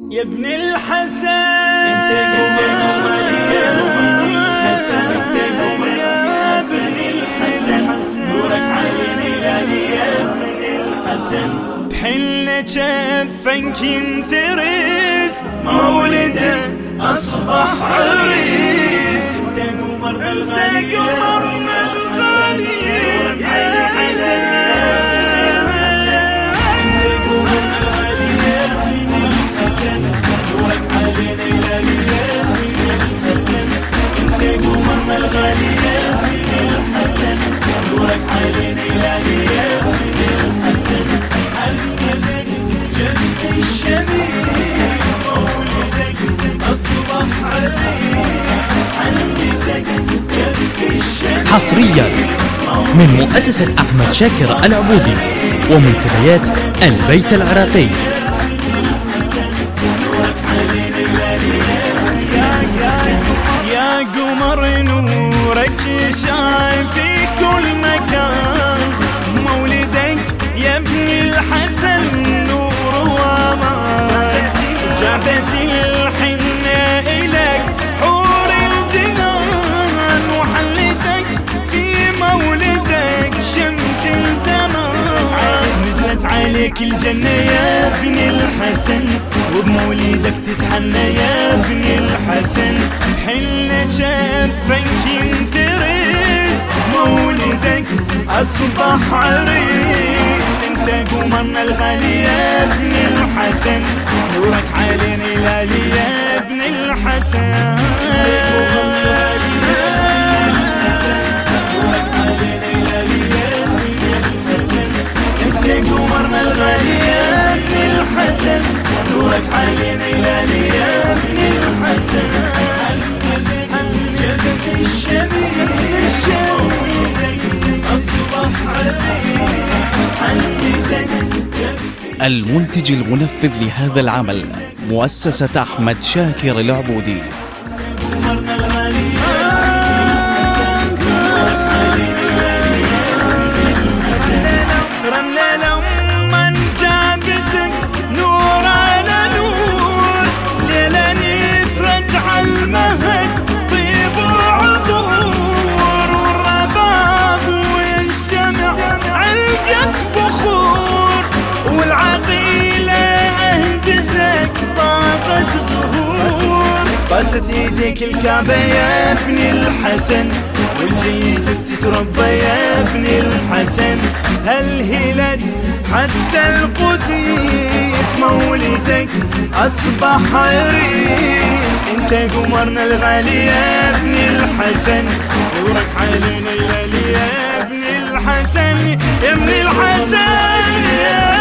يا ابن الحسن. انت قمر حسن. انت قمر يا ابن الحسن نورك علينا يا ابن الحسن بحل جفنك ينترس مولدك أصبح عريس. انت قمر الغالي يا حصريا من مؤسسة أحمد شاكر العبودي ومنتديات البيت العراقي. عليك الجنة يا ابن الحسن وبمولدك تتحنى يا ابن الحسن. حل جفنك ينترس مولدك أصبح عريس. انت قمرنا الغالي يا ابن الحسن نورك علينا الهلال يا ابن الحسن. المنتج المنفذ لهذا العمل مؤسسة أحمد شاكر العبودي. باست ايديك الكعبة يا ابن الحسن والجيتك تتربى يا ابن الحسن. هالهلال حتى القديس مولدك أصبح عريس انت قمرنا الغالي يا ابن الحسن نورك علينا الهلال يا ابن الحسن. يا ابن الحسن يا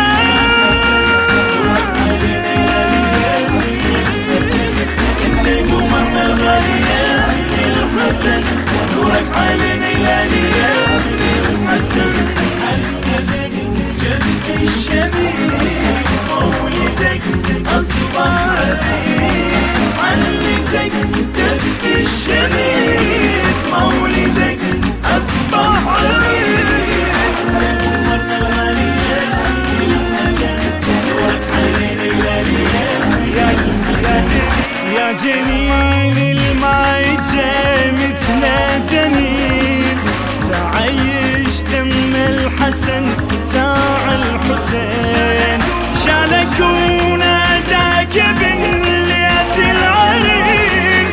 الحسن ساع الحسين. شالك وناداك بالليث العرين.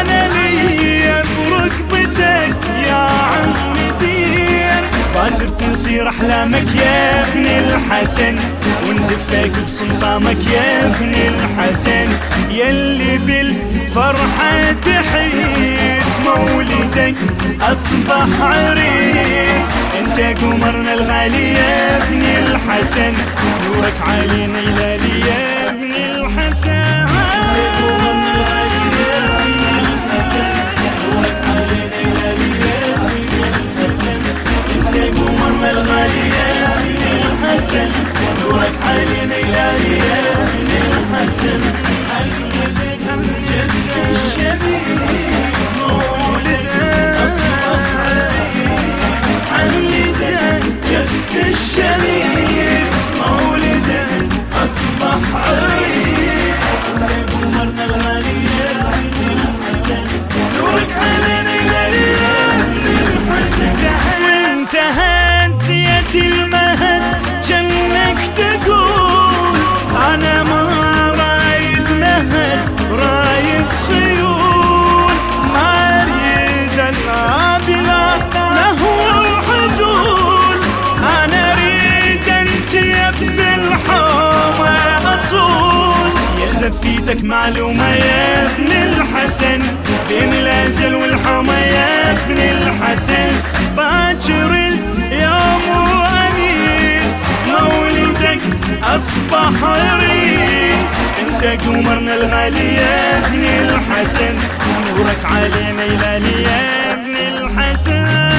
أنا لي بركبتك يا عم دين. باكر تصير أحلامك يا ابن الحسن. ونزفك بصمصامك يا ابن الحسن. يلي بالفرحة تحيس مولدك أصبح عريس. انت قمرنا الغالي يا ابن الحسن. نورك علينا يا ابن الحسن. وفيتك معلومة يا ابن الحسن. بين الأجل والحمى يا ابن الحسن. باكر اليوم وأنيس مولدك أصبح عريس أنت قمرنا الغالي يا ابن الحسن. نورك علينا يلالي يا ابن الحسن.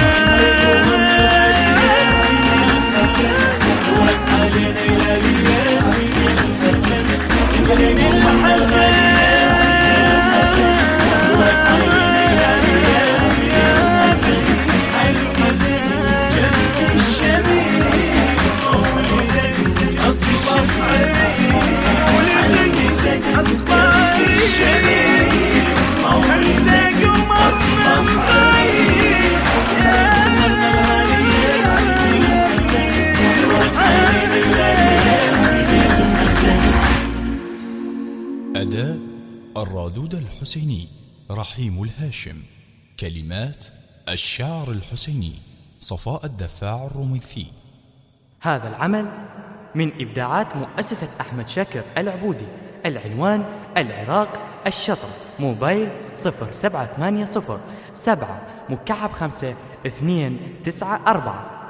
الرادود الحسيني رحيم الهاشم. كلمات الشاعر الحسيني صفاء الدفاع الرميثي هذا العمل من إبداعات مؤسسة أحمد شاكر العبودي. العنوان العراق الشطر. موبايل صفر سبعة ثمانية صفر سبعة. مكعب خمسة اثنين تسعة أربعة.